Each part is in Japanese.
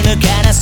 のか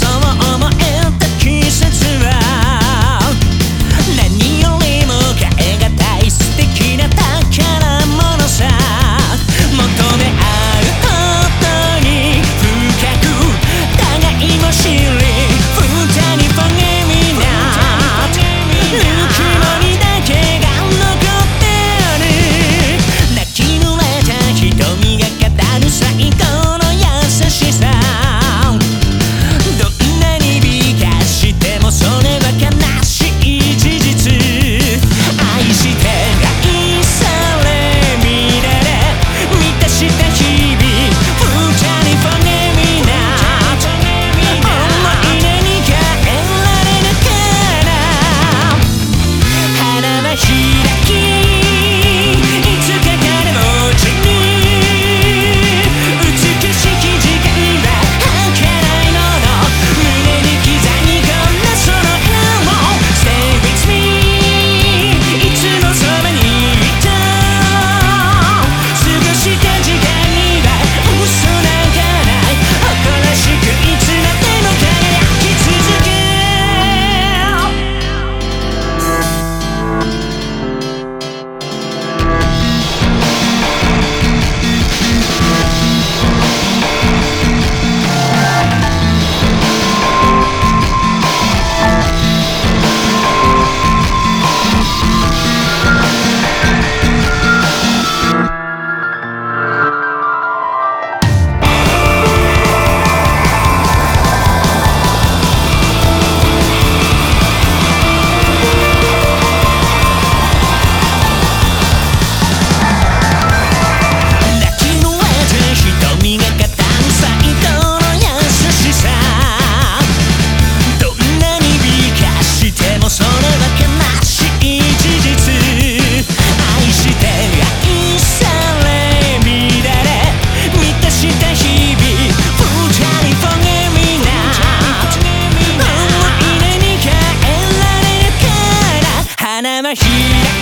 な日